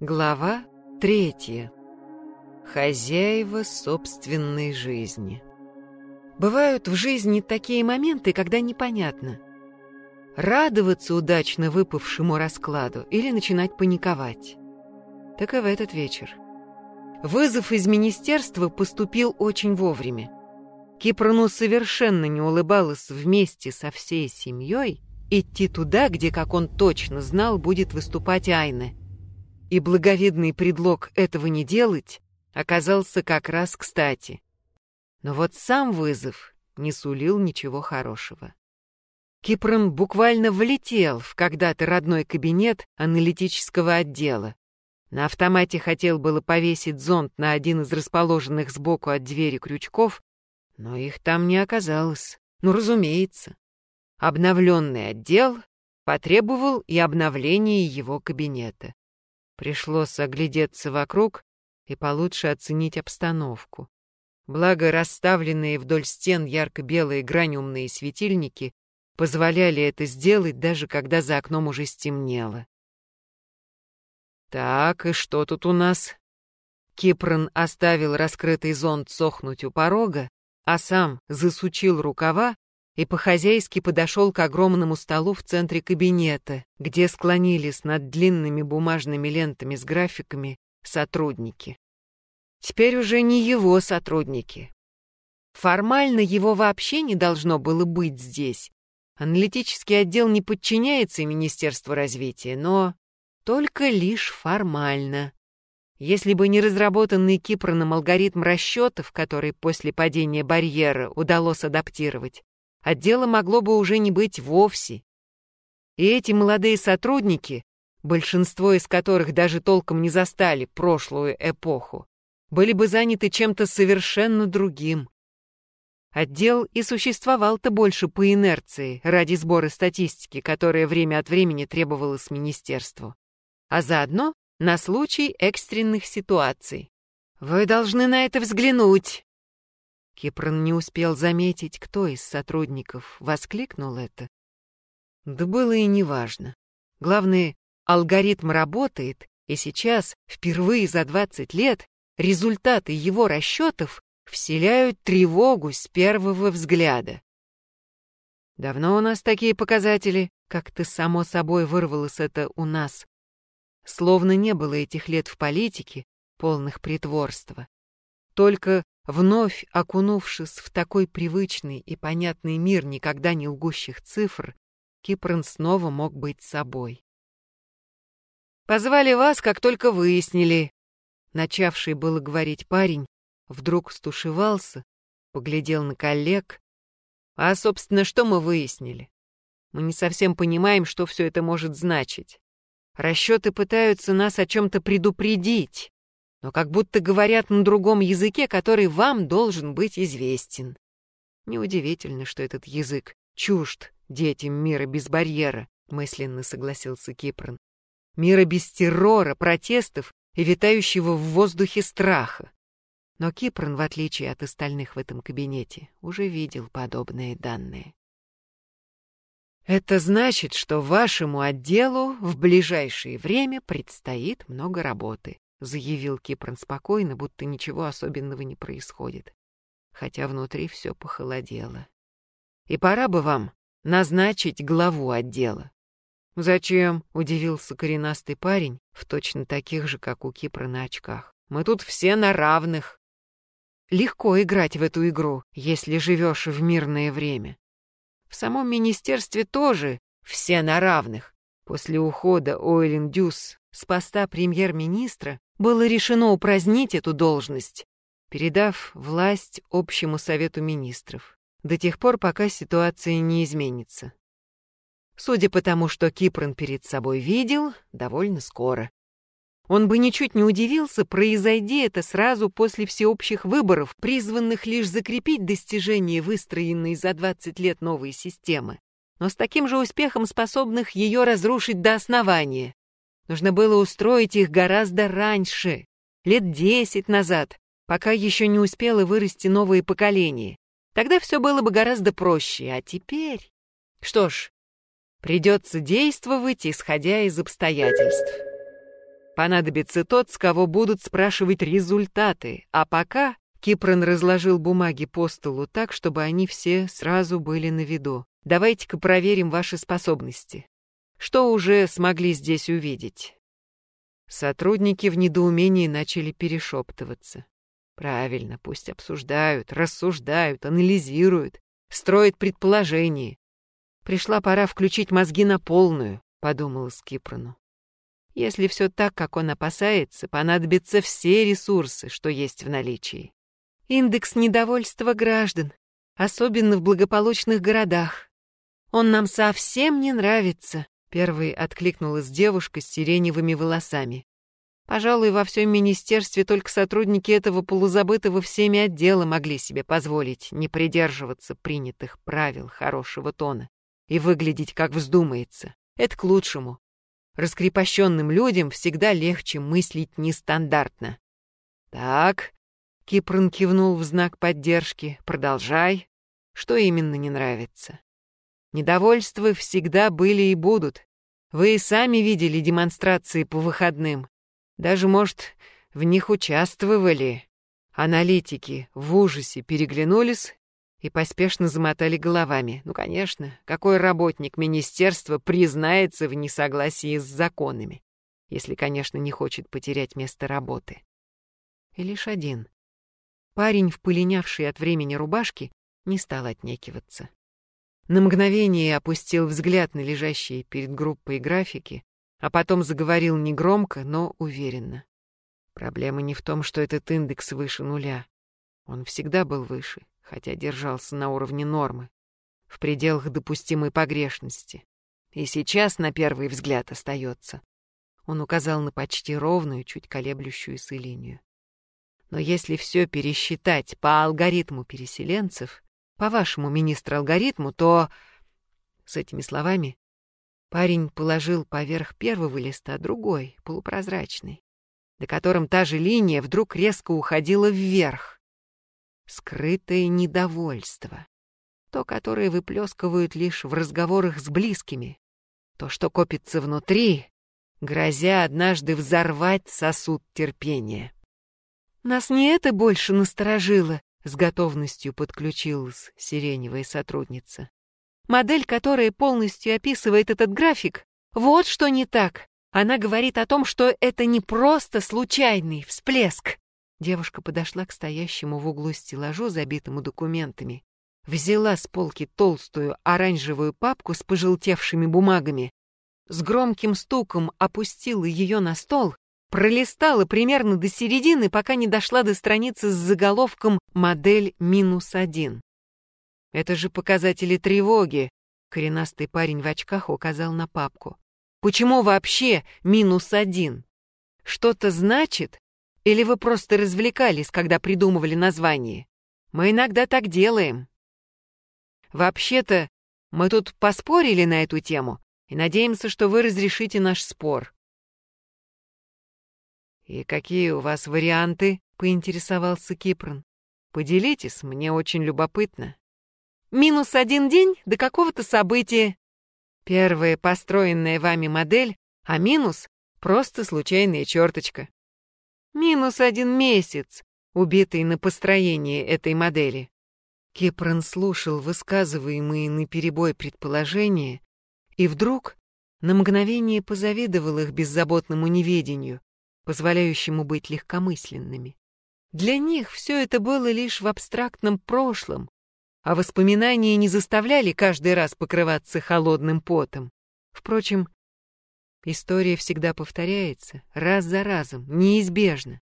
Глава третья. Хозяева собственной жизни. Бывают в жизни такие моменты, когда непонятно, радоваться удачно выпавшему раскладу или начинать паниковать. Так и в этот вечер. Вызов из министерства поступил очень вовремя. Кипрону совершенно не улыбалось вместе со всей семьей идти туда, где, как он точно знал, будет выступать Айна — и благовидный предлог этого не делать оказался как раз кстати. Но вот сам вызов не сулил ничего хорошего. Кипрон буквально влетел в когда-то родной кабинет аналитического отдела. На автомате хотел было повесить зонт на один из расположенных сбоку от двери крючков, но их там не оказалось. Ну, разумеется. Обновленный отдел потребовал и обновления его кабинета. Пришлось оглядеться вокруг и получше оценить обстановку. Благо, расставленные вдоль стен ярко-белые граниумные светильники позволяли это сделать, даже когда за окном уже стемнело. «Так, и что тут у нас?» Кипрон оставил раскрытый зонт сохнуть у порога, а сам засучил рукава и по-хозяйски подошел к огромному столу в центре кабинета, где склонились над длинными бумажными лентами с графиками сотрудники. Теперь уже не его сотрудники. Формально его вообще не должно было быть здесь. Аналитический отдел не подчиняется Министерству развития, но только лишь формально. Если бы не разработанный Кипроном алгоритм расчетов, который после падения барьера удалось адаптировать, отдела могло бы уже не быть вовсе. И эти молодые сотрудники, большинство из которых даже толком не застали прошлую эпоху, были бы заняты чем-то совершенно другим. Отдел и существовал-то больше по инерции, ради сбора статистики, которая время от времени требовалась министерству. А заодно на случай экстренных ситуаций. «Вы должны на это взглянуть», Кипрон не успел заметить, кто из сотрудников воскликнул это. Да было и неважно. Главное, алгоритм работает, и сейчас, впервые за 20 лет, результаты его расчетов вселяют тревогу с первого взгляда. Давно у нас такие показатели, как-то само собой вырвалось это у нас. Словно не было этих лет в политике, полных притворства. Только Вновь окунувшись в такой привычный и понятный мир никогда не лгущих цифр, Кипрон снова мог быть собой. «Позвали вас, как только выяснили», — начавший было говорить парень, вдруг стушевался, поглядел на коллег. «А, собственно, что мы выяснили? Мы не совсем понимаем, что все это может значить. Расчеты пытаются нас о чем-то предупредить, но как будто говорят на другом языке, который вам должен быть известен. Неудивительно, что этот язык чужд детям мира без барьера, мысленно согласился Кипрон. Мира без террора, протестов и витающего в воздухе страха. Но Кипрон, в отличие от остальных в этом кабинете, уже видел подобные данные. Это значит, что вашему отделу в ближайшее время предстоит много работы. — заявил Кипрон спокойно, будто ничего особенного не происходит. Хотя внутри все похолодело. «И пора бы вам назначить главу отдела». «Зачем?» — удивился коренастый парень, в точно таких же, как у Кипра на очках. «Мы тут все на равных». Легко играть в эту игру, если живешь в мирное время. В самом министерстве тоже все на равных. После ухода Ойлен Дюс с поста премьер-министра было решено упразднить эту должность, передав власть общему совету министров, до тех пор, пока ситуация не изменится. Судя по тому, что Кипрон перед собой видел, довольно скоро. Он бы ничуть не удивился, произойди это сразу после всеобщих выборов, призванных лишь закрепить достижения выстроенной за 20 лет новой системы, но с таким же успехом способных ее разрушить до основания. Нужно было устроить их гораздо раньше, лет десять назад, пока еще не успело вырасти новое поколение. Тогда все было бы гораздо проще, а теперь... Что ж, придется действовать, исходя из обстоятельств. понадобится тот, с кого будут спрашивать результаты. А пока Кипрон разложил бумаги по столу так, чтобы они все сразу были на виду. Давайте-ка проверим ваши способности. Что уже смогли здесь увидеть? Сотрудники в недоумении начали перешептываться. Правильно, пусть обсуждают, рассуждают, анализируют, строят предположения. Пришла пора включить мозги на полную, подумала Скипрону. Если все так, как он опасается, понадобятся все ресурсы, что есть в наличии. Индекс недовольства граждан, особенно в благополучных городах. Он нам совсем не нравится, Первой откликнулась девушка с сиреневыми волосами. Пожалуй, во всем министерстве только сотрудники этого полузабытого всеми отдела могли себе позволить не придерживаться принятых правил хорошего тона и выглядеть как вздумается. Это к лучшему. Раскрепощенным людям всегда легче мыслить нестандартно. «Так», — Кипран кивнул в знак поддержки, — «продолжай. Что именно не нравится?» Недовольства всегда были и будут. Вы и сами видели демонстрации по выходным. Даже, может, в них участвовали. Аналитики в ужасе переглянулись и поспешно замотали головами. Ну, конечно, какой работник министерства признается в несогласии с законами, если, конечно, не хочет потерять место работы. И лишь один. Парень, впылинявший от времени рубашки, не стал отнекиваться. На мгновение опустил взгляд на лежащие перед группой графики, а потом заговорил негромко, но уверенно. Проблема не в том, что этот индекс выше нуля. Он всегда был выше, хотя держался на уровне нормы, в пределах допустимой погрешности. И сейчас, на первый взгляд, остается. Он указал на почти ровную, чуть колеблющуюся линию. Но если все пересчитать по алгоритму переселенцев, по вашему, министр, алгоритму, то...» С этими словами парень положил поверх первого листа другой, полупрозрачный, до которым та же линия вдруг резко уходила вверх. Скрытое недовольство. То, которое выплескивают лишь в разговорах с близкими. То, что копится внутри, грозя однажды взорвать сосуд терпения. Нас не это больше насторожило, с готовностью подключилась сиреневая сотрудница. Модель, которая полностью описывает этот график, вот что не так. Она говорит о том, что это не просто случайный всплеск. Девушка подошла к стоящему в углу стеллажу, забитому документами, взяла с полки толстую оранжевую папку с пожелтевшими бумагами, с громким стуком опустила ее на стол пролистала примерно до середины, пока не дошла до страницы с заголовком «Модель минус один». «Это же показатели тревоги», — коренастый парень в очках указал на папку. «Почему вообще минус один? Что-то значит? Или вы просто развлекались, когда придумывали название? Мы иногда так делаем». «Вообще-то, мы тут поспорили на эту тему и надеемся, что вы разрешите наш спор». «И какие у вас варианты?» — поинтересовался Кипрон. «Поделитесь, мне очень любопытно». «Минус один день до какого-то события. Первая построенная вами модель, а минус — просто случайная черточка. Минус один месяц, убитый на построении этой модели». Кипрон слушал высказываемые наперебой предположения и вдруг на мгновение позавидовал их беззаботному неведению, позволяющему быть легкомысленными. Для них все это было лишь в абстрактном прошлом, а воспоминания не заставляли каждый раз покрываться холодным потом. Впрочем, история всегда повторяется, раз за разом, неизбежно.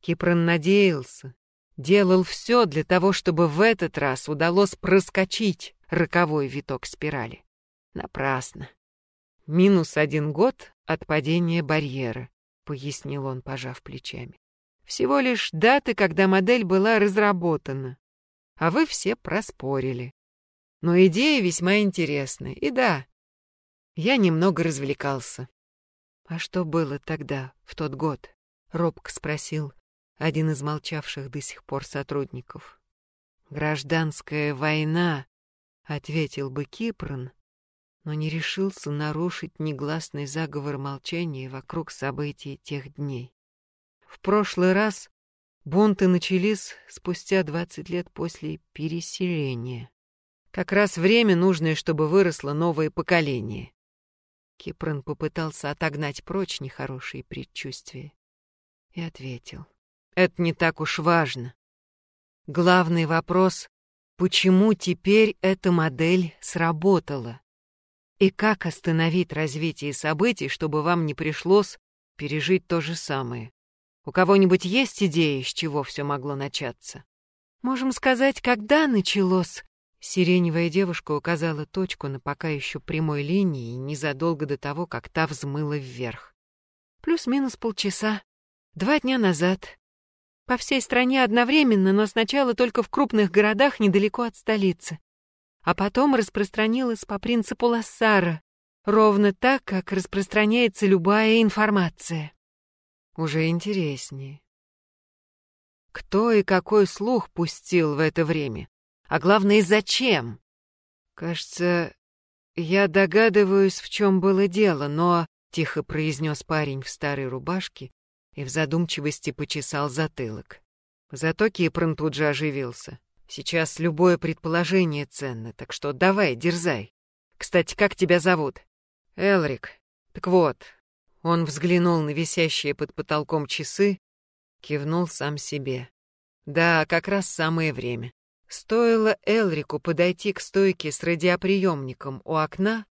Кипрон надеялся, делал все для того, чтобы в этот раз удалось проскочить роковой виток спирали. Напрасно. Минус один год от падения барьера. — пояснил он, пожав плечами. «Всего лишь даты, когда модель была разработана. А вы все проспорили. Но идея весьма интересная. И да, я немного развлекался». «А что было тогда, в тот год?» — робко спросил один из молчавших до сих пор сотрудников. «Гражданская война», — ответил бы Кипрон, но не решился нарушить негласный заговор молчания вокруг событий тех дней. В прошлый раз бунты начались спустя двадцать лет после переселения. Как раз время нужное, чтобы выросло новое поколение. Кипран попытался отогнать прочь нехорошие предчувствия и ответил. «Это не так уж важно. Главный вопрос — почему теперь эта модель сработала? И как остановить развитие событий, чтобы вам не пришлось пережить то же самое? У кого-нибудь есть идеи, с чего все могло начаться? Можем сказать, когда началось. Сиреневая девушка указала точку на пока еще прямой линии незадолго до того, как та взмыла вверх. Плюс-минус полчаса. Два дня назад. По всей стране одновременно, но сначала только в крупных городах недалеко от столицы а потом распространилась по принципу Лассара, ровно так, как распространяется любая информация. Уже интереснее. Кто и какой слух пустил в это время? А главное, зачем? Кажется, я догадываюсь, в чем было дело, но... Тихо произнес парень в старой рубашке и в задумчивости почесал затылок. Зато Кипрон тут же оживился. Сейчас любое предположение ценно, так что давай, дерзай. Кстати, как тебя зовут? Элрик. Так вот, он взглянул на висящие под потолком часы, кивнул сам себе. Да, как раз самое время. Стоило Элрику подойти к стойке с радиоприемником у окна,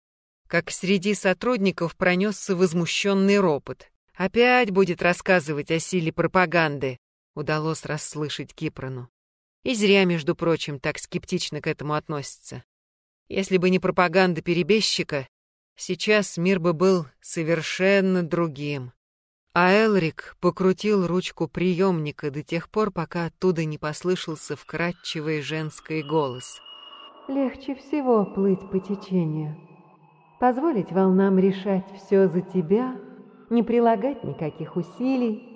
как среди сотрудников пронесся возмущенный ропот. «Опять будет рассказывать о силе пропаганды», — удалось расслышать Кипрону. И зря, между прочим, так скептично к этому относится. Если бы не пропаганда перебежчика, сейчас мир бы был совершенно другим. А Элрик покрутил ручку приемника до тех пор, пока оттуда не послышался вкрадчивый женский голос. «Легче всего плыть по течению. Позволить волнам решать все за тебя, не прилагать никаких усилий,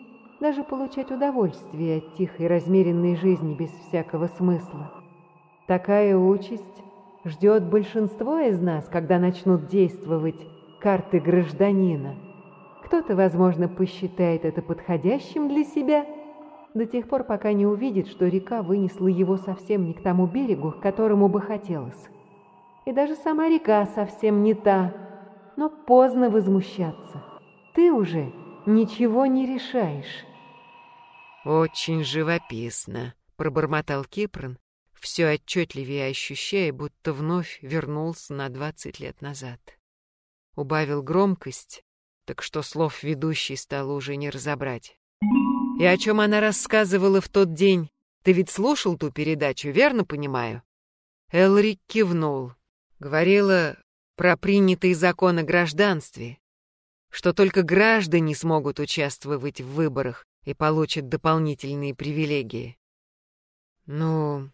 даже получать удовольствие от тихой размеренной жизни без всякого смысла. Такая участь ждет большинство из нас, когда начнут действовать карты гражданина. Кто-то, возможно, посчитает это подходящим для себя, до тех пор, пока не увидит, что река вынесла его совсем не к тому берегу, к которому бы хотелось. И даже сама река совсем не та, но поздно возмущаться. Ты уже ничего не решаешь. «Очень живописно», — пробормотал Кипрон, все отчетливее ощущая, будто вновь вернулся на двадцать лет назад. Убавил громкость, так что слов ведущей стало уже не разобрать. «И о чем она рассказывала в тот день? Ты ведь слушал ту передачу, верно понимаю?» Элрик кивнул. Говорила про принятый закон о гражданстве, что только граждане смогут участвовать в выборах, и получит дополнительные привилегии. Ну,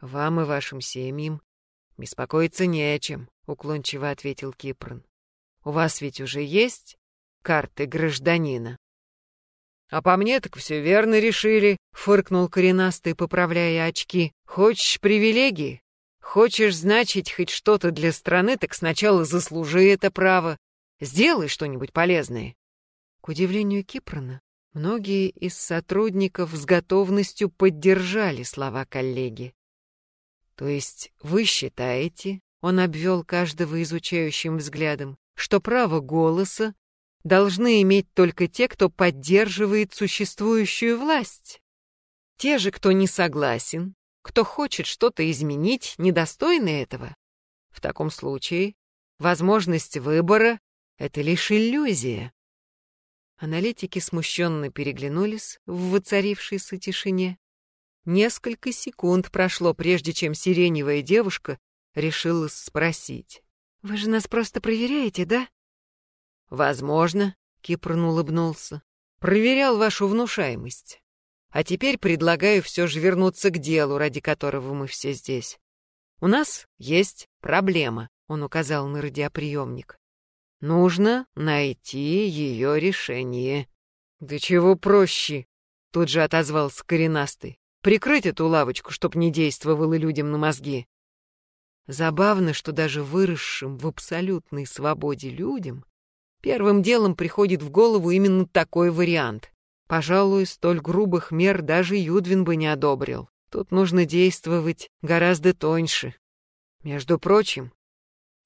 вам и вашим семьям беспокоиться не о чем, уклончиво ответил Кипрон. У вас ведь уже есть карты гражданина. А по мне так все верно решили, фыркнул коренастый, поправляя очки. Хочешь привилегии? Хочешь значить хоть что-то для страны, так сначала заслужи это право. Сделай что-нибудь полезное. К удивлению Кипрона, Многие из сотрудников с готовностью поддержали слова коллеги. «То есть вы считаете, — он обвел каждого изучающим взглядом, — что право голоса должны иметь только те, кто поддерживает существующую власть? Те же, кто не согласен, кто хочет что-то изменить, недостойны этого? В таком случае возможность выбора — это лишь иллюзия. Аналитики смущенно переглянулись в воцарившейся тишине. Несколько секунд прошло, прежде чем сиреневая девушка решила спросить. «Вы же нас просто проверяете, да?» «Возможно», — Кипрн улыбнулся. «Проверял вашу внушаемость. А теперь предлагаю все же вернуться к делу, ради которого мы все здесь. У нас есть проблема», — он указал на радиоприемник. Нужно найти ее решение. Да чего проще, тут же отозвался коренастый. Прикрыть эту лавочку, чтоб не действовало людям на мозги. Забавно, что даже выросшим в абсолютной свободе людям первым делом приходит в голову именно такой вариант. Пожалуй, столь грубых мер даже Юдвин бы не одобрил. Тут нужно действовать гораздо тоньше. Между прочим,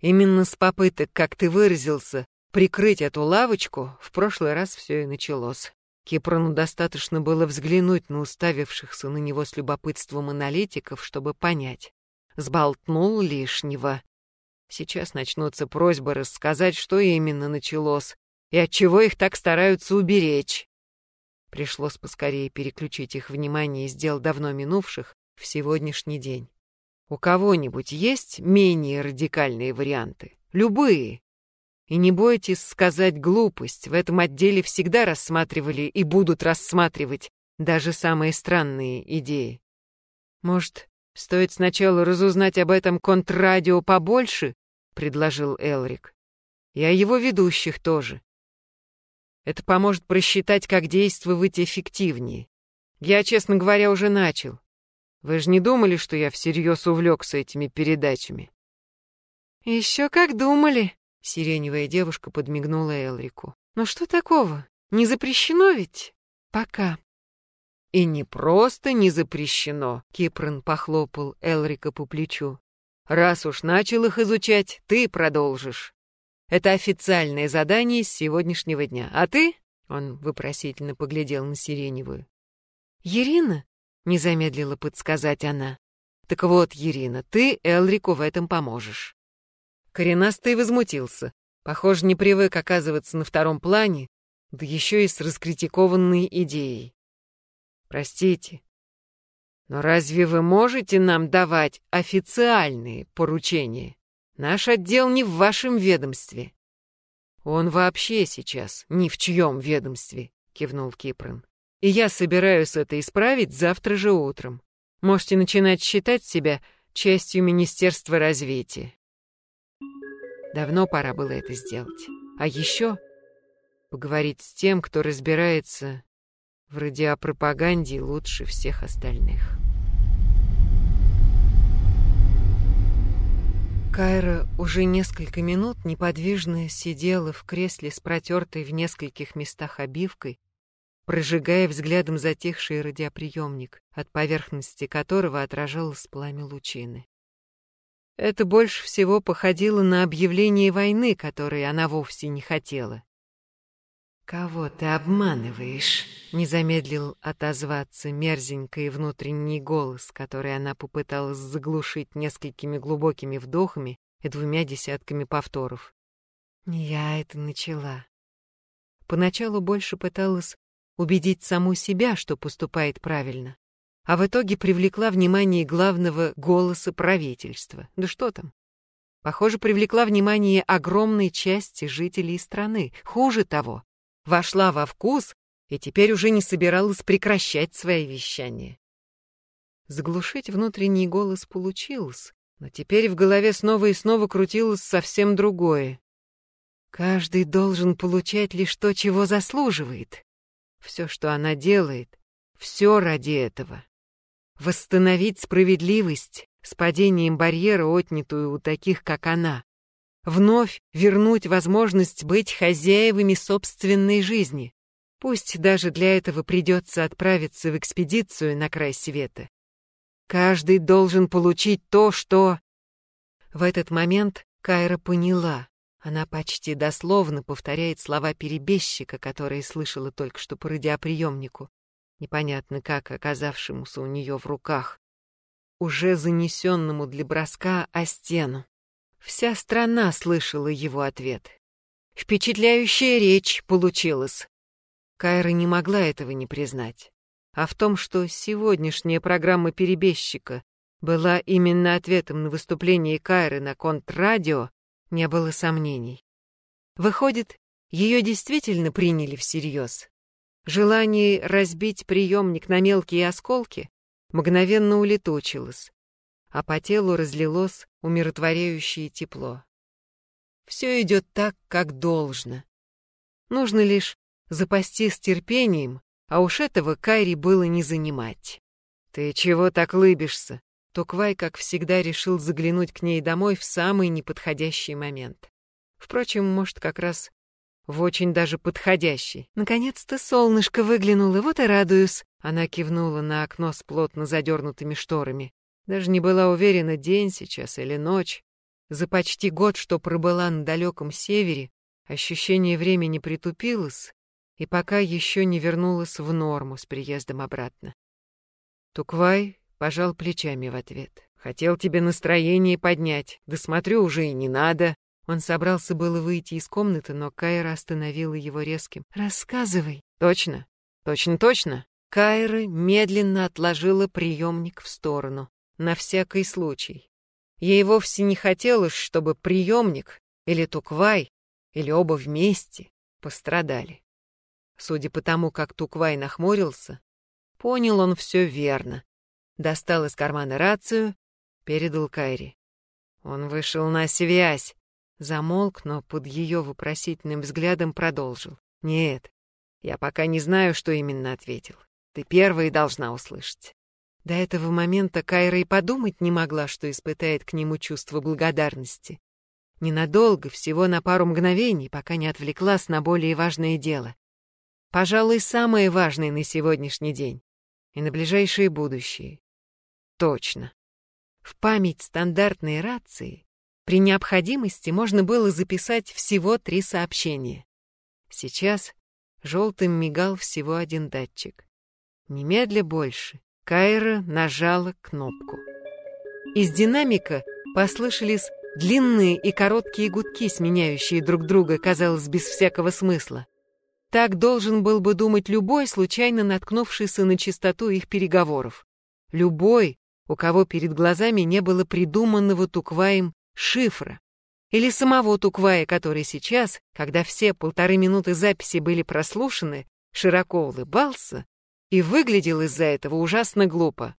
именно с попыток, как ты выразился, прикрыть эту лавочку, в прошлый раз все и началось. Кипрону достаточно было взглянуть на уставившихся на него с любопытством аналитиков, чтобы понять. Сболтнул лишнего. Сейчас начнутся просьбы рассказать, что именно началось и от чего их так стараются уберечь. Пришлось поскорее переключить их внимание из дел давно минувших в сегодняшний день. У кого-нибудь есть менее радикальные варианты? Любые. И не бойтесь сказать глупость, в этом отделе всегда рассматривали и будут рассматривать даже самые странные идеи. Может, стоит сначала разузнать об этом контррадио побольше, предложил Элрик. И о его ведущих тоже. Это поможет просчитать, как действовать эффективнее. Я, честно говоря, уже начал. Вы же не думали, что я всерьез увлекся этими передачами? Еще как думали, Сиреневая девушка подмигнула Элрику. «Ну что такого? Не запрещено ведь? Пока». «И не просто не запрещено», — Кипран похлопал Элрика по плечу. «Раз уж начал их изучать, ты продолжишь. Это официальное задание с сегодняшнего дня. А ты?» — он вопросительно поглядел на Сиреневую. «Ирина?» — не замедлила подсказать она. «Так вот, Ирина, ты Элрику в этом поможешь. Коренастый возмутился. Похоже, не привык оказываться на втором плане, да еще и с раскритикованной идеей. Простите, но разве вы можете нам давать официальные поручения? Наш отдел не в вашем ведомстве. Он вообще сейчас ни в чьем ведомстве, кивнул Кипран. И я собираюсь это исправить завтра же утром. Можете начинать считать себя частью Министерства развития. Давно пора было это сделать. А еще поговорить с тем, кто разбирается в радиопропаганде лучше всех остальных. Кайра уже несколько минут неподвижно сидела в кресле с протертой в нескольких местах обивкой, прожигая взглядом затихший радиоприемник, от поверхности которого отражалось пламя лучины. Это больше всего походило на объявление войны, которой она вовсе не хотела. «Кого ты обманываешь?» — не замедлил отозваться мерзенький внутренний голос, который она попыталась заглушить несколькими глубокими вдохами и двумя десятками повторов. «Не я это начала». Поначалу больше пыталась убедить саму себя, что поступает правильно а в итоге привлекла внимание главного голоса правительства. Да что там? Похоже, привлекла внимание огромной части жителей страны. Хуже того, вошла во вкус и теперь уже не собиралась прекращать свои вещания. Заглушить внутренний голос получилось, но теперь в голове снова и снова крутилось совсем другое. Каждый должен получать лишь то, чего заслуживает. Все, что она делает, все ради этого. Восстановить справедливость с падением барьера, отнятую у таких, как она. Вновь вернуть возможность быть хозяевами собственной жизни. Пусть даже для этого придется отправиться в экспедицию на край света. Каждый должен получить то, что... В этот момент Кайра поняла. Она почти дословно повторяет слова перебежчика, которые слышала только что по радиоприемнику непонятно как оказавшемуся у нее в руках, уже занесенному для броска о стену. Вся страна слышала его ответ. Впечатляющая речь получилась. Кайра не могла этого не признать. А в том, что сегодняшняя программа «Перебежчика» была именно ответом на выступление Кайры на контррадио, не было сомнений. Выходит, ее действительно приняли всерьез. Желание разбить приемник на мелкие осколки мгновенно улетучилось, а по телу разлилось умиротворяющее тепло. Все идет так, как должно. Нужно лишь запастись терпением, а уж этого Кайри было не занимать. «Ты чего так лыбишься?» Токвай, как всегда, решил заглянуть к ней домой в самый неподходящий момент. Впрочем, может, как раз в очень даже подходящий. «Наконец-то солнышко выглянуло, вот и радуюсь!» Она кивнула на окно с плотно задернутыми шторами. Даже не была уверена, день сейчас или ночь. За почти год, что пробыла на далеком севере, ощущение времени притупилось, и пока еще не вернулась в норму с приездом обратно. Туквай пожал плечами в ответ. «Хотел тебе настроение поднять, да смотрю, уже и не надо». Он собрался было выйти из комнаты, но Кайра остановила его резким. «Рассказывай». «Точно? Точно-точно?» Кайра медленно отложила приемник в сторону, на всякий случай. Ей вовсе не хотелось, чтобы приемник или Туквай, или оба вместе пострадали. Судя по тому, как Туквай нахмурился, понял он все верно. Достал из кармана рацию, передал Кайри. Он вышел на связь. Замолк, но под ее вопросительным взглядом продолжил. «Нет, я пока не знаю, что именно ответил. Ты первая должна услышать». До этого момента Кайра и подумать не могла, что испытает к нему чувство благодарности. Ненадолго, всего на пару мгновений, пока не отвлеклась на более важное дело. Пожалуй, самое важное на сегодняшний день и на ближайшее будущее. Точно. В память стандартной рации при необходимости можно было записать всего три сообщения. Сейчас желтым мигал всего один датчик. Немедля больше. Кайра нажала кнопку. Из динамика послышались длинные и короткие гудки, сменяющие друг друга, казалось, без всякого смысла. Так должен был бы думать любой, случайно наткнувшийся на чистоту их переговоров. Любой, у кого перед глазами не было придуманного Тукваем шифра. Или самого Туквая, который сейчас, когда все полторы минуты записи были прослушаны, широко улыбался и выглядел из-за этого ужасно глупо.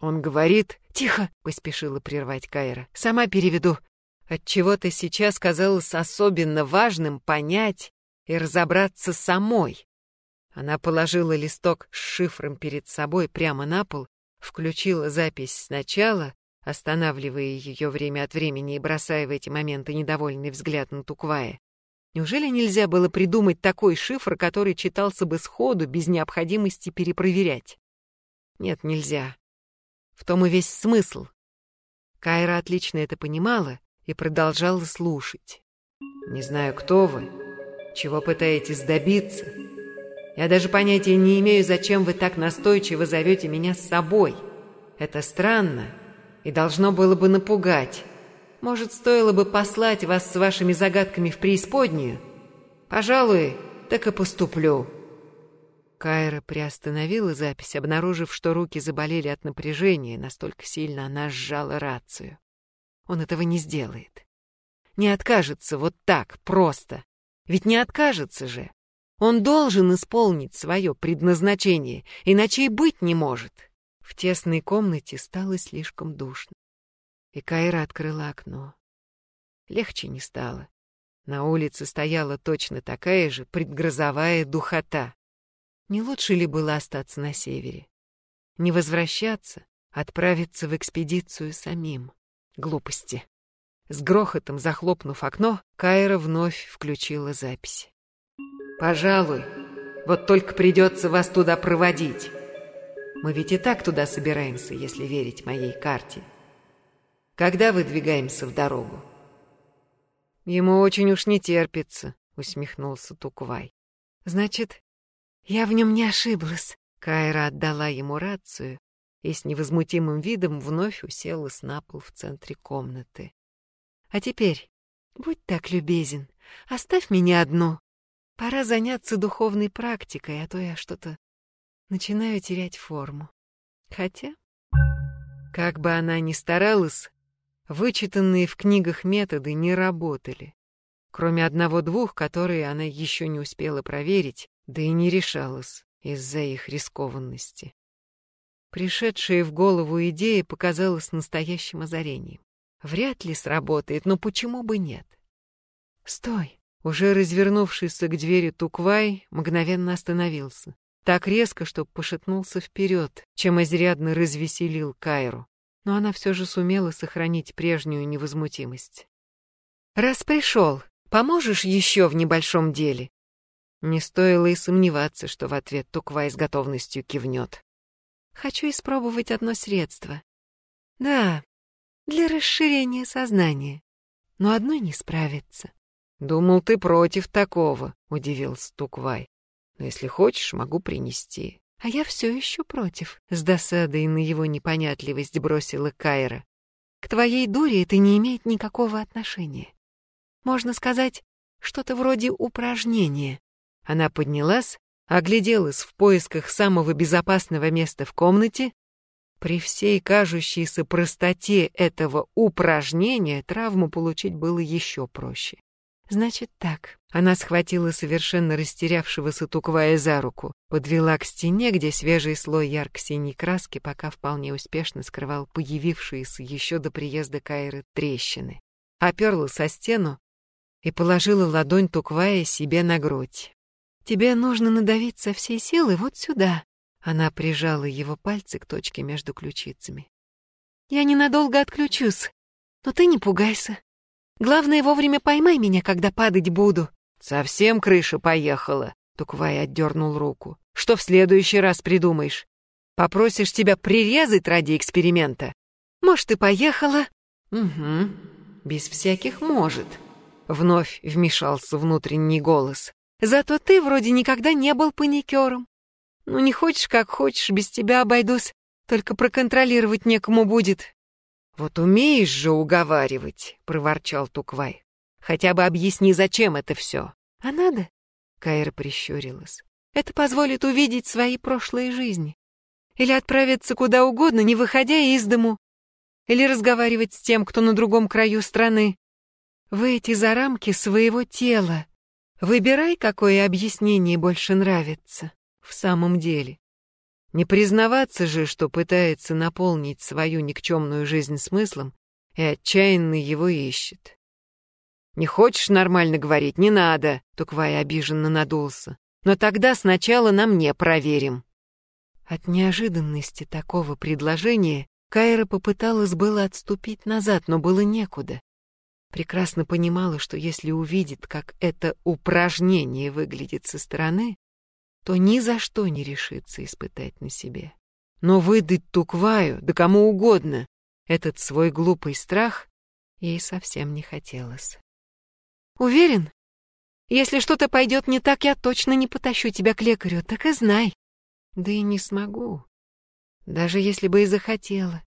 Он говорит «Тихо!» — поспешила прервать Кайра. «Сама переведу». Отчего-то сейчас казалось особенно важным понять и разобраться самой. Она положила листок с шифром перед собой прямо на пол, включила запись сначала останавливая ее время от времени и бросая в эти моменты недовольный взгляд на Туквая. Неужели нельзя было придумать такой шифр, который читался бы сходу, без необходимости перепроверять? Нет, нельзя. В том и весь смысл. Кайра отлично это понимала и продолжала слушать. «Не знаю, кто вы, чего пытаетесь добиться. Я даже понятия не имею, зачем вы так настойчиво зовете меня с собой. Это странно, и должно было бы напугать. Может, стоило бы послать вас с вашими загадками в преисподнюю? Пожалуй, так и поступлю». Кайра приостановила запись, обнаружив, что руки заболели от напряжения, настолько сильно она сжала рацию. Он этого не сделает. Не откажется вот так, просто. Ведь не откажется же. Он должен исполнить свое предназначение, иначе и быть не может. В тесной комнате стало слишком душно. И Кайра открыла окно. Легче не стало. На улице стояла точно такая же предгрозовая духота. Не лучше ли было остаться на севере? Не возвращаться, отправиться в экспедицию самим. Глупости. С грохотом захлопнув окно, Кайра вновь включила запись. «Пожалуй, вот только придется вас туда проводить. Мы ведь и так туда собираемся, если верить моей карте. Когда выдвигаемся в дорогу?» «Ему очень уж не терпится», — усмехнулся Туквай. «Значит, я в нем не ошиблась». Кайра отдала ему рацию и с невозмутимым видом вновь уселась на пол в центре комнаты. «А теперь, будь так любезен, оставь меня одну. Пора заняться духовной практикой, а то я что-то начинаю терять форму. Хотя, как бы она ни старалась, вычитанные в книгах методы не работали, кроме одного-двух, которые она еще не успела проверить, да и не решалась из-за их рискованности. Пришедшая в голову идея показалась настоящим озарением. Вряд ли сработает, но почему бы нет? «Стой!» Уже развернувшийся к двери Туквай мгновенно остановился так резко, что пошатнулся вперед, чем изрядно развеселил Кайру. но она все же сумела сохранить прежнюю невозмутимость. «Раз пришел, поможешь еще в небольшом деле?» Не стоило и сомневаться, что в ответ Туквай с готовностью кивнет. «Хочу испробовать одно средство. Да, для расширения сознания. Но одной не справится». «Думал, ты против такого», — удивился Туквай. «Но если хочешь, могу принести». «А я все еще против», — с досадой на его непонятливость бросила Кайра. «К твоей дуре это не имеет никакого отношения. Можно сказать, что-то вроде упражнения». Она поднялась, огляделась в поисках самого безопасного места в комнате. При всей кажущейся простоте этого упражнения травму получить было еще проще. Значит так. Она схватила совершенно растерявшегося Туквая за руку, подвела к стене, где свежий слой ярко-синей краски пока вполне успешно скрывал появившиеся еще до приезда Кайры трещины. Оперла со стену и положила ладонь Туквая себе на грудь. «Тебе нужно надавить со всей силы вот сюда». Она прижала его пальцы к точке между ключицами. «Я ненадолго отключусь, но ты не пугайся. Главное, вовремя поймай меня, когда падать буду». «Совсем крыша поехала», — Туквай отдернул руку. «Что в следующий раз придумаешь? Попросишь тебя прирезать ради эксперимента?» «Может, и поехала?» «Угу, без всяких «может», — вновь вмешался внутренний голос. «Зато ты вроде никогда не был паникером. Ну, не хочешь, как хочешь, без тебя обойдусь, только проконтролировать некому будет. «Вот умеешь же уговаривать», — проворчал Туквай. «Хотя бы объясни, зачем это все». «А надо?» — Кайра прищурилась. «Это позволит увидеть свои прошлые жизни. Или отправиться куда угодно, не выходя из дому. Или разговаривать с тем, кто на другом краю страны. Выйти за рамки своего тела. Выбирай, какое объяснение больше нравится. В самом деле, не признаваться же, что пытается наполнить свою никчемную жизнь смыслом и отчаянно его ищет. «Не хочешь нормально говорить? Не надо!» — Туквай обиженно надулся. «Но тогда сначала на мне проверим». От неожиданности такого предложения Кайра попыталась было отступить назад, но было некуда. Прекрасно понимала, что если увидит, как это упражнение выглядит со стороны, то ни за что не решится испытать на себе. Но выдать Тукваю, да кому угодно, этот свой глупый страх ей совсем не хотелось. «Уверен? Если что-то пойдет не так, я точно не потащу тебя к лекарю, так и знай. Да и не смогу, даже если бы и захотела».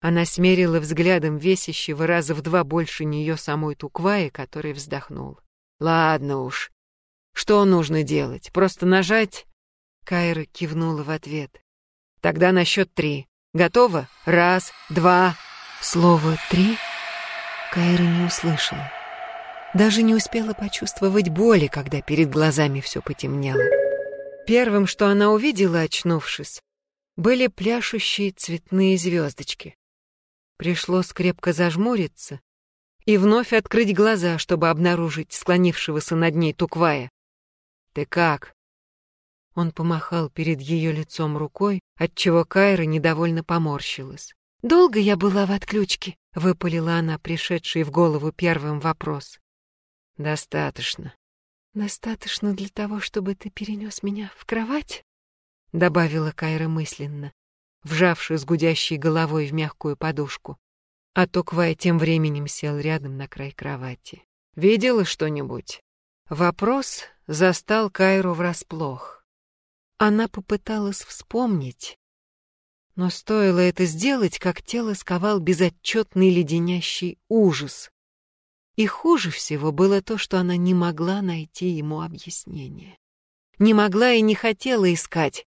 Она смерила взглядом весящего раза в два больше нее самой Туквая, который вздохнул. «Ладно уж, что нужно делать? Просто нажать?» Кайра кивнула в ответ. «Тогда на счет три. Готово? Раз, два...» Слово «три» Кайра не услышала. Даже не успела почувствовать боли, когда перед глазами все потемнело. Первым, что она увидела, очнувшись, были пляшущие цветные звездочки. Пришлось крепко зажмуриться и вновь открыть глаза, чтобы обнаружить склонившегося над ней Туквая. «Ты как?» Он помахал перед ее лицом рукой, отчего Кайра недовольно поморщилась. «Долго я была в отключке?» — выпалила она, пришедший в голову первым вопрос. «Достаточно». «Достаточно для того, чтобы ты перенес меня в кровать?» — добавила Кайра мысленно, вжавшись гудящей головой в мягкую подушку. А Токвай тем временем сел рядом на край кровати. «Видела что-нибудь?» Вопрос застал Кайру врасплох. Она попыталась вспомнить, но стоило это сделать, как тело сковал безотчетный леденящий ужас. И хуже всего было то, что она не могла найти ему объяснение. Не могла и не хотела искать.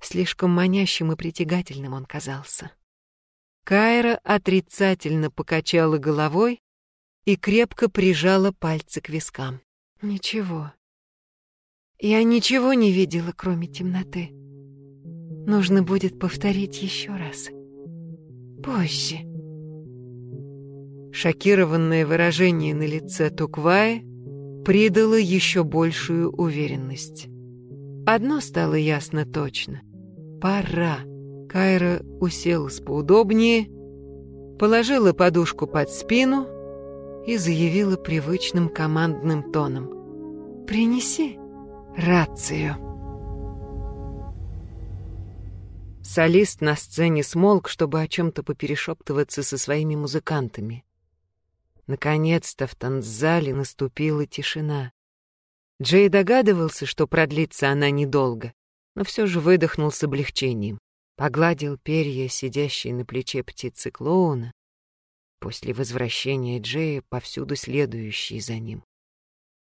Слишком манящим и притягательным он казался. Кайра отрицательно покачала головой и крепко прижала пальцы к вискам. Ничего, я ничего не видела, кроме темноты. Нужно будет повторить еще раз. Позже. Шокированное выражение на лице Туквая придало еще большую уверенность. Одно стало ясно точно. Пора. Кайра уселась поудобнее положила подушку под спину и заявила привычным командным тоном. «Принеси рацию». Солист на сцене смолк, чтобы о чем-то поперешептываться со своими музыкантами. Наконец-то в танцзале наступила тишина. Джей догадывался, что продлится она недолго, но все же выдохнул с облегчением. Погладил перья, сидящие на плече птицы клоуна, после возвращения Джея повсюду следующие за ним.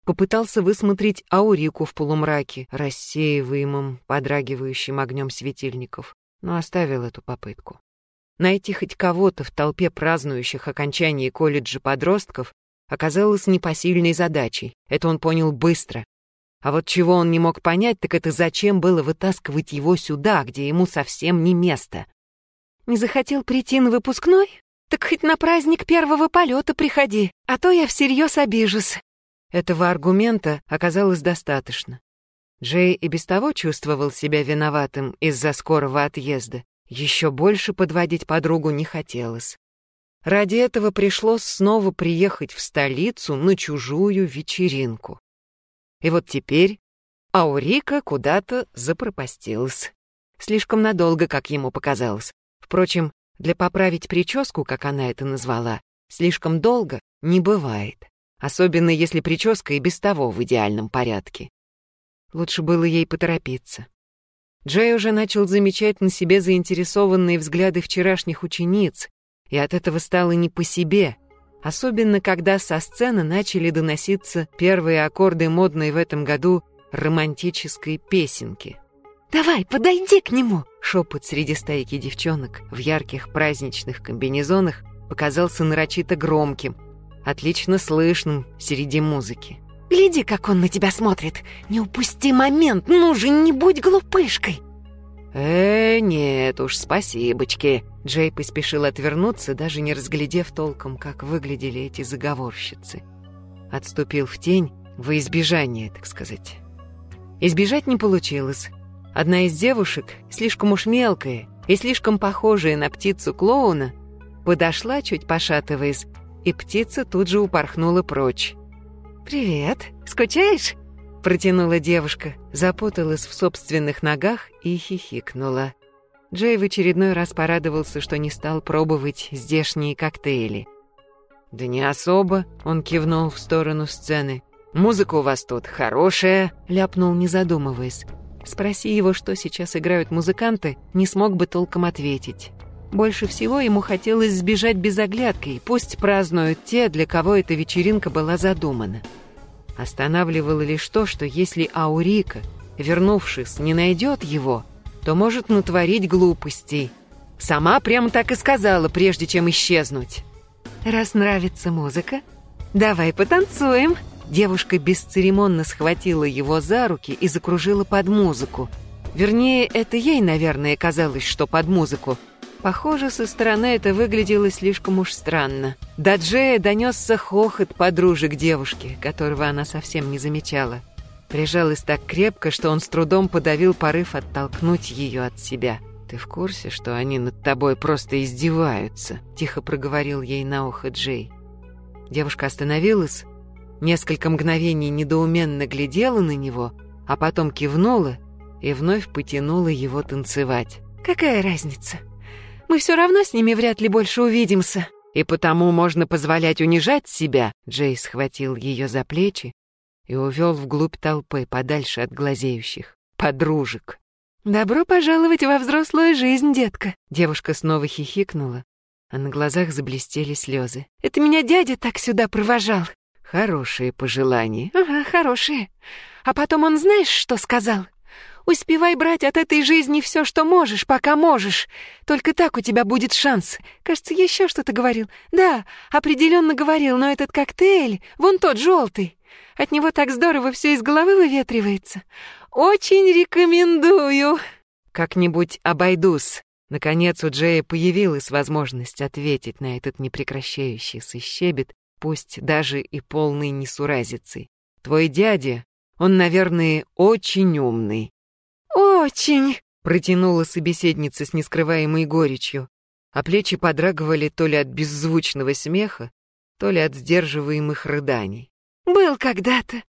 Попытался высмотреть Аурику в полумраке, рассеиваемом, подрагивающим огнем светильников, но оставил эту попытку. Найти хоть кого-то в толпе празднующих окончание колледжа подростков оказалось непосильной задачей. Это он понял быстро. А вот чего он не мог понять, так это зачем было вытаскивать его сюда, где ему совсем не место. Не захотел прийти на выпускной? Так хоть на праздник первого полета приходи, а то я всерьез обижусь. Этого аргумента оказалось достаточно. Джей и без того чувствовал себя виноватым из-за скорого отъезда. Еще больше подводить подругу не хотелось. Ради этого пришлось снова приехать в столицу на чужую вечеринку. И вот теперь Аурика куда-то запропастилась. Слишком надолго, как ему показалось. Впрочем, для поправить прическу, как она это назвала, слишком долго не бывает. Особенно если прическа и без того в идеальном порядке. Лучше было ей поторопиться. Джей уже начал замечать на себе заинтересованные взгляды вчерашних учениц, и от этого стало не по себе, особенно когда со сцены начали доноситься первые аккорды модной в этом году романтической песенки. «Давай, подойди к нему!» Шепот среди стайки девчонок в ярких праздничных комбинезонах показался нарочито громким, отлично слышным среди музыки. Гляди, как он на тебя смотрит. Не упусти момент, ну же, не будь глупышкой. «Э, нет уж, спасибочки». Джей поспешил отвернуться, даже не разглядев толком, как выглядели эти заговорщицы. Отступил в тень, во избежание, так сказать. Избежать не получилось. Одна из девушек, слишком уж мелкая и слишком похожая на птицу-клоуна, подошла, чуть пошатываясь, и птица тут же упорхнула прочь. «Привет, скучаешь?» Протянула девушка, запуталась в собственных ногах и хихикнула. Джей в очередной раз порадовался, что не стал пробовать здешние коктейли. «Да не особо», — он кивнул в сторону сцены. «Музыка у вас тут хорошая», — ляпнул, не задумываясь. Спроси его, что сейчас играют музыканты, не смог бы толком ответить. Больше всего ему хотелось сбежать без оглядки, пусть празднуют те, для кого эта вечеринка была задумана. Останавливало лишь то, что если Аурика, вернувшись, не найдет его, то может натворить глупостей. Сама прямо так и сказала, прежде чем исчезнуть. «Раз нравится музыка, давай потанцуем!» Девушка бесцеремонно схватила его за руки и закружила под музыку. Вернее, это ей, наверное, казалось, что под музыку, Похоже, со стороны это выглядело слишком уж странно. До Джея донесся хохот подружек девушки, которого она совсем не замечала. Прижалась так крепко, что он с трудом подавил порыв оттолкнуть ее от себя. «Ты в курсе, что они над тобой просто издеваются?» — тихо проговорил ей на ухо Джей. Девушка остановилась, несколько мгновений недоуменно глядела на него, а потом кивнула и вновь потянула его танцевать. «Какая разница?» Мы все равно с ними вряд ли больше увидимся. И потому можно позволять унижать себя. Джей схватил ее за плечи и увел вглубь толпы, подальше от глазеющих. Подружек. «Добро пожаловать во взрослую жизнь, детка!» Девушка снова хихикнула, а на глазах заблестели слезы. «Это меня дядя так сюда провожал!» «Хорошие пожелания!» «Ага, хорошие. А потом он знаешь, что сказал? Успевай брать от этой жизни все, что можешь, пока можешь. Только так у тебя будет шанс. Кажется, еще что-то говорил. Да, определенно говорил, но этот коктейль, вон тот желтый. От него так здорово все из головы выветривается. Очень рекомендую. Как-нибудь обойдусь. Наконец у Джея появилась возможность ответить на этот непрекращающийся щебет, пусть даже и полный несуразицей. Твой дядя, он, наверное, очень умный. «Очень!» — протянула собеседница с нескрываемой горечью. а плечи подрагивали то ли от беззвучного смеха, то ли от сдерживаемых рыданий. «Был когда-то.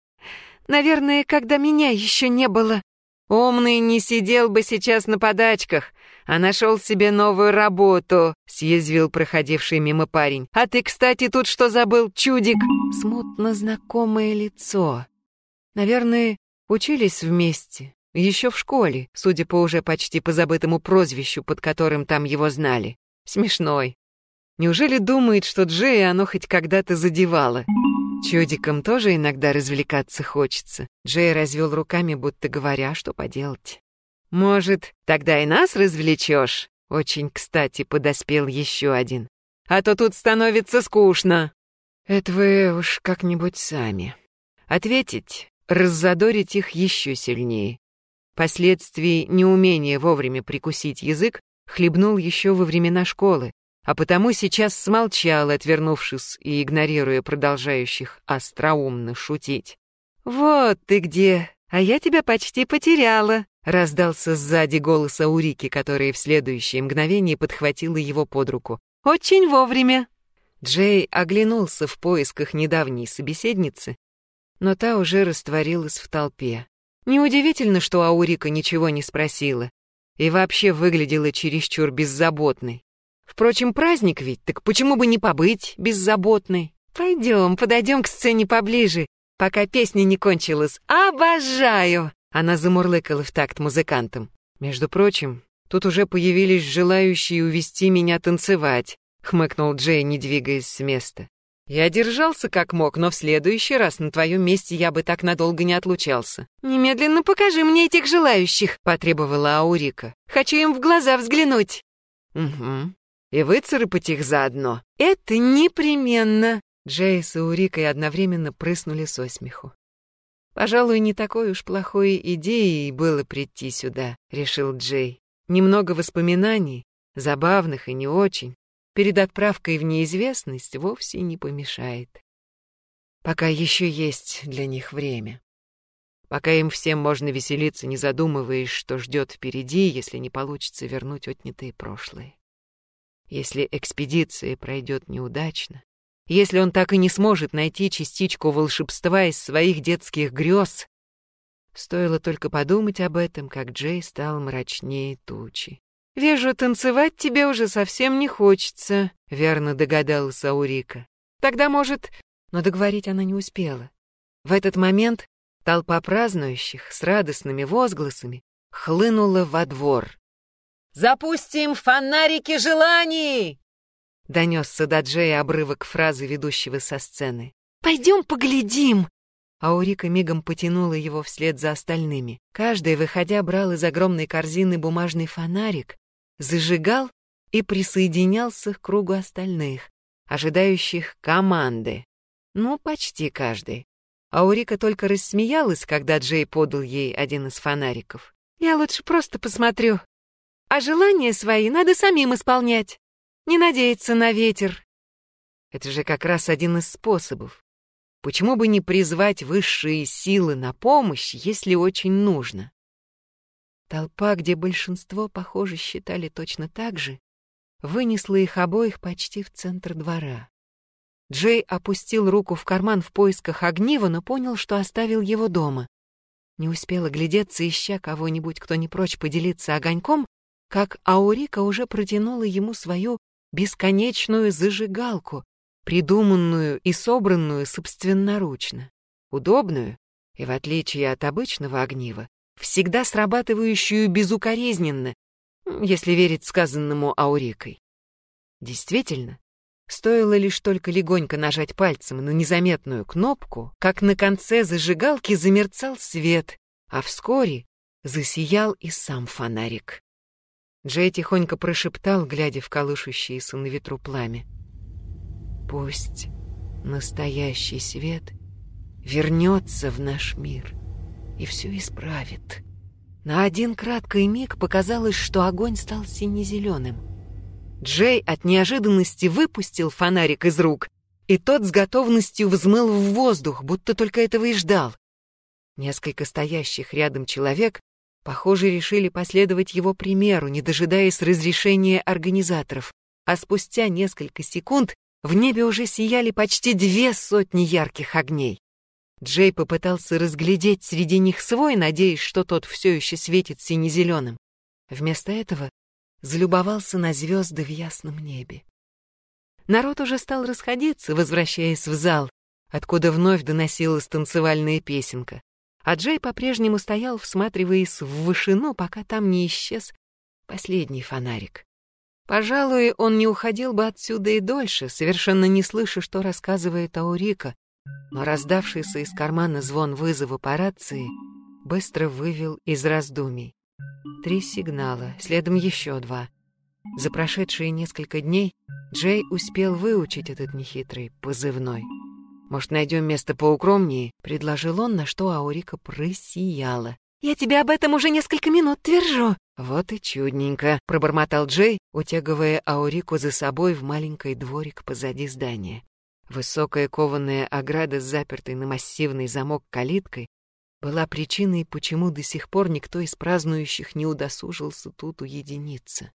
Наверное, когда меня еще не было». «Умный не сидел бы сейчас на подачках, а нашел себе новую работу», — съязвил проходивший мимо парень. «А ты, кстати, тут что забыл, чудик?» Смутно знакомое лицо. Наверное, учились вместе, еще в школе, судя по уже почти позабытому прозвищу, под которым там его знали. Смешной. Неужели думает, что Джея оно хоть когда-то задевало? Чудикам тоже иногда развлекаться хочется. Джей развел руками, будто говоря, что поделать. Может, тогда и нас развлечешь? Очень кстати подоспел еще один. А то тут становится скучно. Это вы уж как-нибудь сами. Ответить, раззадорить их еще сильнее. Последствий неумения вовремя прикусить язык хлебнул еще во времена школы, а потому сейчас смолчал, отвернувшись и игнорируя продолжающих остроумно шутить. «Вот ты где! А я тебя почти потеряла!» Раздался сзади голос Аурики, которая в следующее мгновение подхватила его под руку. «Очень вовремя!» Джей оглянулся в поисках недавней собеседницы, но та уже растворилась в толпе. Неудивительно, что Аурика ничего не спросила и вообще выглядела чересчур беззаботной. Впрочем, праздник ведь, так почему бы не побыть беззаботной? Пойдем, подойдем к сцене поближе, пока песня не кончилась. Обожаю! Она замурлыкала в такт музыкантам. Между прочим, тут уже появились желающие увести меня танцевать, хмыкнул Джей, не двигаясь с места. Я держался как мог, но в следующий раз на твоем месте я бы так надолго не отлучался. Немедленно покажи мне этих желающих, потребовала Аурика. Хочу им в глаза взглянуть. Угу. И выцарапать их заодно. Это непременно. Джейс и Урикой одновременно прыснули со смеху. Пожалуй, не такой уж плохой идеей было прийти сюда, решил Джей. Немного воспоминаний, забавных и не очень, перед отправкой в неизвестность вовсе не помешает. Пока еще есть для них время. Пока им всем можно веселиться, не задумываясь, что ждет впереди, если не получится вернуть отнятые прошлые. Если экспедиция пройдет неудачно, если он так и не сможет найти частичку волшебства из своих детских грез, стоило только подумать об этом, как Джей стал мрачнее тучи. «Вижу, танцевать тебе уже совсем не хочется», — верно догадалась Аурика. «Тогда, может...» Но договорить она не успела. В этот момент толпа празднующих с радостными возгласами хлынула во двор. «Запустим фонарики желаний!» Донесся до Джея обрывок фразы ведущего со сцены. «Пойдем поглядим!» Аурика мигом потянула его вслед за остальными. Каждый, выходя, брал из огромной корзины бумажный фонарик зажигал и присоединялся к кругу остальных, ожидающих команды. Ну, почти каждый. Аурика только рассмеялась, когда Джей подал ей один из фонариков. «Я лучше просто посмотрю. А желания свои надо самим исполнять. Не надеяться на ветер». Это же как раз один из способов. Почему бы не призвать высшие силы на помощь, если очень нужно? Толпа, где большинство, похоже, считали точно так же, вынесла их обоих почти в центр двора. Джей опустил руку в карман в поисках огнива, но понял, что оставил его дома. Не успела глядеться, ища кого-нибудь, кто не прочь поделиться огоньком, как Аурика уже протянула ему свою бесконечную зажигалку, придуманную и собранную собственноручно, удобную и, в отличие от обычного огнива, всегда срабатывающую безукоризненно, если верить сказанному Аурикой. Действительно, стоило лишь только легонько нажать пальцем на незаметную кнопку, как на конце зажигалки замерцал свет, а вскоре засиял и сам фонарик. Джей тихонько прошептал, глядя в колышущееся на ветру пламя. «Пусть настоящий свет вернется в наш мир» и все исправит. На один краткий миг показалось, что огонь стал сине-зеленым. Джей от неожиданности выпустил фонарик из рук, и тот с готовностью взмыл в воздух, будто только этого и ждал. Несколько стоящих рядом человек, похоже, решили последовать его примеру, не дожидаясь разрешения организаторов. а спустя несколько секунд в небе уже сияли почти две сотни ярких огней. Джей попытался разглядеть среди них свой, надеясь, что тот все еще светит сине-зеленым. Вместо этого залюбовался на звезды в ясном небе. Народ уже стал расходиться, возвращаясь в зал, откуда вновь доносилась танцевальная песенка. А Джей по-прежнему стоял, всматриваясь в вышину, пока там не исчез последний фонарик. Пожалуй, он не уходил бы отсюда и дольше, совершенно не слыша, что рассказывает Аурика, но раздавшийся из кармана звон вызова по рации быстро вывел из раздумий. Три сигнала, следом еще два. За прошедшие несколько дней Джей успел выучить этот нехитрый позывной. «Может, найдем место поукромнее?» — предложил он, на что Аурика просияла. «Я тебе об этом уже несколько минут твержу». «Вот и чудненько», — пробормотал Джей, утягивая Аурику за собой в маленький дворик позади здания. Высокая кованая ограда с запертой на массивный замок калиткой была причиной, почему до сих пор никто из празднующих не удосужился тут уединиться.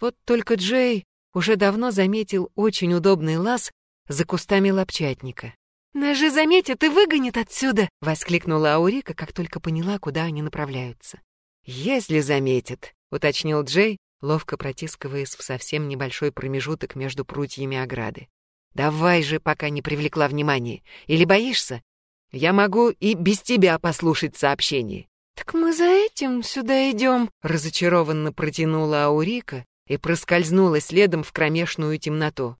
Вот только Джей уже давно заметил очень удобный лаз за кустами лапчатника. «Нас же заметят и выгонят отсюда!» — воскликнула Аурика, как только поняла, куда они направляются. «Если заметят», — уточнил Джей, ловко протискиваясь в совсем небольшой промежуток между прутьями ограды. «Давай же, пока не привлекла внимания. Или боишься? Я могу и без тебя послушать сообщение». «Так мы за этим сюда идем», — разочарованно протянула Аурика и проскользнула следом в кромешную темноту.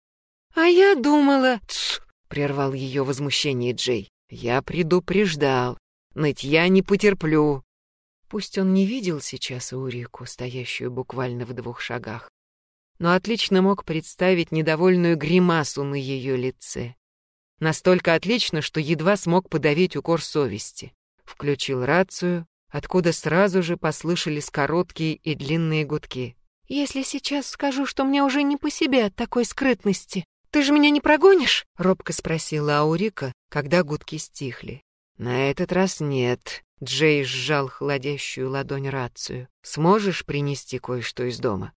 «А я думала...» «Тсс!» — прервал ее возмущение Джей. «Я предупреждал. Нытья не потерплю». Пусть он не видел сейчас Аурику, стоящую буквально в двух шагах, но отлично мог представить недовольную гримасу на ее лице. Настолько отлично, что едва смог подавить укор совести. Включил рацию, откуда сразу же послышались короткие и длинные гудки. «Если сейчас скажу, что мне уже не по себе от такой скрытности, ты же меня не прогонишь?» — робко спросила Аурика, когда гудки стихли. «На этот раз нет», — Джей сжал холодящую ладонь рацию. «Сможешь принести кое-что из дома?»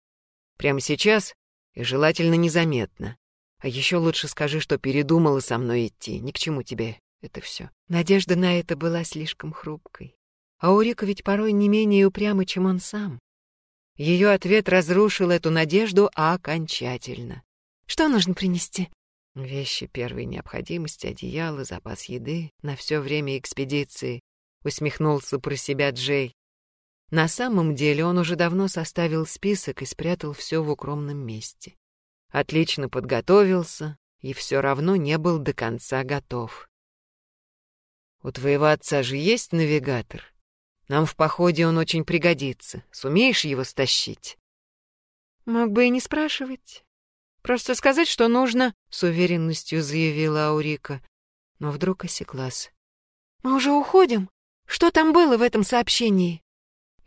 Прямо сейчас и желательно незаметно. А еще лучше скажи, что передумала со мной идти. Ни к чему тебе это все. Надежда на это была слишком хрупкой. А Урика ведь порой не менее упряма, чем он сам. Ее ответ разрушил эту надежду окончательно. «Что нужно принести?» «Вещи первой необходимости, одеяло, запас еды на все время экспедиции», — усмехнулся про себя Джей. На самом деле он уже давно составил список и спрятал все в укромном месте. Отлично подготовился и все равно не был до конца готов. «У твоего отца же есть навигатор? Нам в походе он очень пригодится. Сумеешь его стащить?» «Мог бы и не спрашивать. Просто сказать, что нужно», — с уверенностью заявила Аурика. Но вдруг осеклась. «Мы уже уходим? Что там было в этом сообщении?»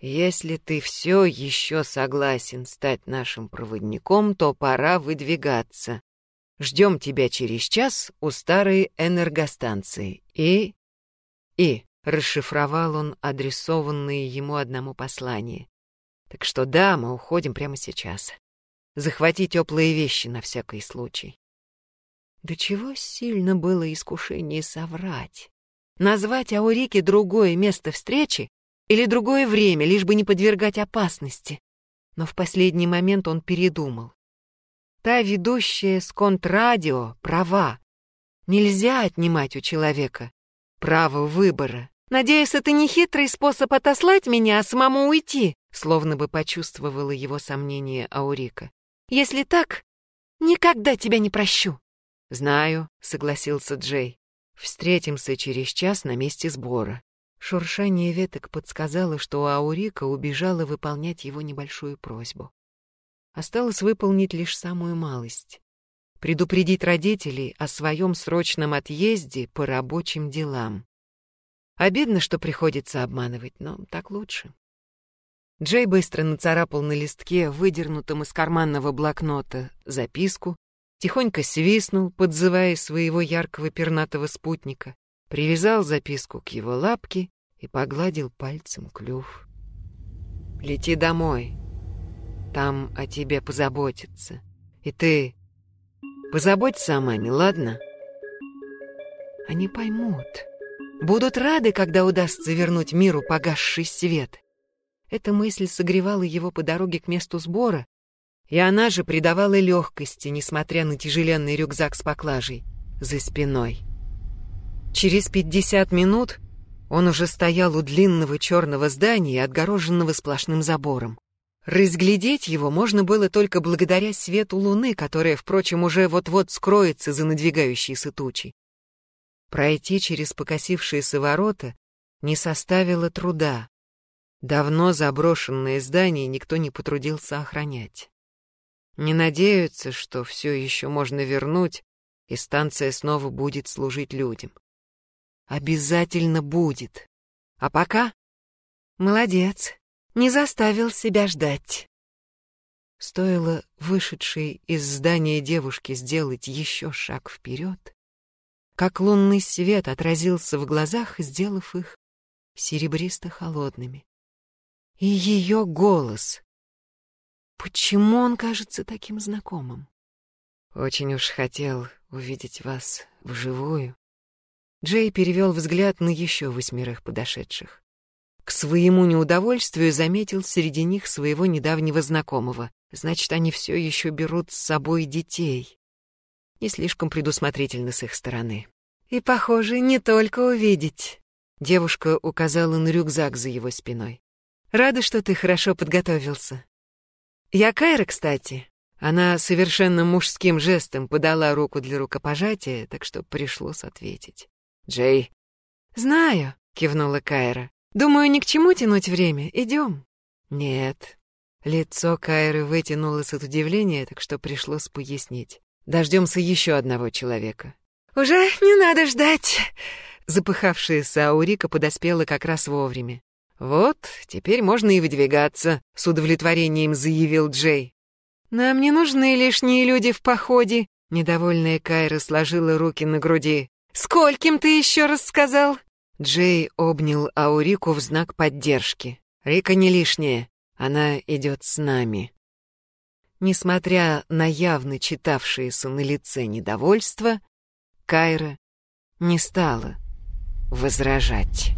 Если ты все еще согласен стать нашим проводником, то пора выдвигаться. Ждем тебя через час у старой энергостанции. И... И... Расшифровал он адресованные ему одному послание. Так что да, мы уходим прямо сейчас. Захвати теплые вещи на всякий случай. До чего сильно было искушение соврать. Назвать Аурике другое место встречи или другое время, лишь бы не подвергать опасности. Но в последний момент он передумал. Та ведущая с контрадио права. Нельзя отнимать у человека право выбора. Надеюсь, это не хитрый способ отослать меня, а самому уйти, словно бы почувствовала его сомнение Аурика. Если так, никогда тебя не прощу. Знаю, согласился Джей. Встретимся через час на месте сбора. Шуршание веток подсказало, что Аурика убежала выполнять его небольшую просьбу. Осталось выполнить лишь самую малость — предупредить родителей о своем срочном отъезде по рабочим делам. Обидно, что приходится обманывать, но так лучше. Джей быстро нацарапал на листке, выдернутом из карманного блокнота, записку, тихонько свистнул, подзывая своего яркого пернатого спутника, привязал записку к его лапке и погладил пальцем клюв. «Лети домой. Там о тебе позаботятся. И ты позаботься о маме, ладно? Они поймут. Будут рады, когда удастся вернуть миру погасший свет. Эта мысль согревала его по дороге к месту сбора, и она же придавала легкости, несмотря на тяжеленный рюкзак с поклажей за спиной. Через пятьдесят минут он уже стоял у длинного черного здания, отгороженного сплошным забором. Разглядеть его можно было только благодаря свету луны, которая, впрочем, уже вот-вот скроется за надвигающейся тучей. Пройти через покосившиеся ворота не составило труда. Давно заброшенное здание никто не потрудился охранять. Не надеются, что все еще можно вернуть, и станция снова будет служить людям. Обязательно будет. А пока... Молодец, не заставил себя ждать. Стоило вышедшей из здания девушке сделать еще шаг вперед, как лунный свет отразился в глазах, сделав их серебристо-холодными. И ее голос. Почему он кажется таким знакомым? Очень уж хотел увидеть вас вживую. Джей перевел взгляд на еще восьмерых подошедших. К своему неудовольствию заметил среди них своего недавнего знакомого. Значит, они все еще берут с собой детей. Не слишком предусмотрительно с их стороны. И, похоже, не только увидеть. Девушка указала на рюкзак за его спиной. Рада, что ты хорошо подготовился. Я Кайра, кстати. Она совершенно мужским жестом подала руку для рукопожатия, так что пришлось ответить. Джей. «Знаю», — кивнула Кайра. «Думаю, ни к чему тянуть время. Идем». «Нет». Лицо Кайры вытянулось от удивления, так что пришлось пояснить. «Дождемся еще одного человека». «Уже не надо ждать!» Запыхавшаяся Аурика подоспела как раз вовремя. «Вот, теперь можно и выдвигаться», — с удовлетворением заявил Джей. «Нам не нужны лишние люди в походе», — недовольная Кайра сложила руки на груди. «Скольким ты еще раз сказал?» Джей обнял Аурику в знак поддержки. «Рика не лишняя, она идет с нами». Несмотря на явно читавшееся на лице недовольство, Кайра не стала возражать.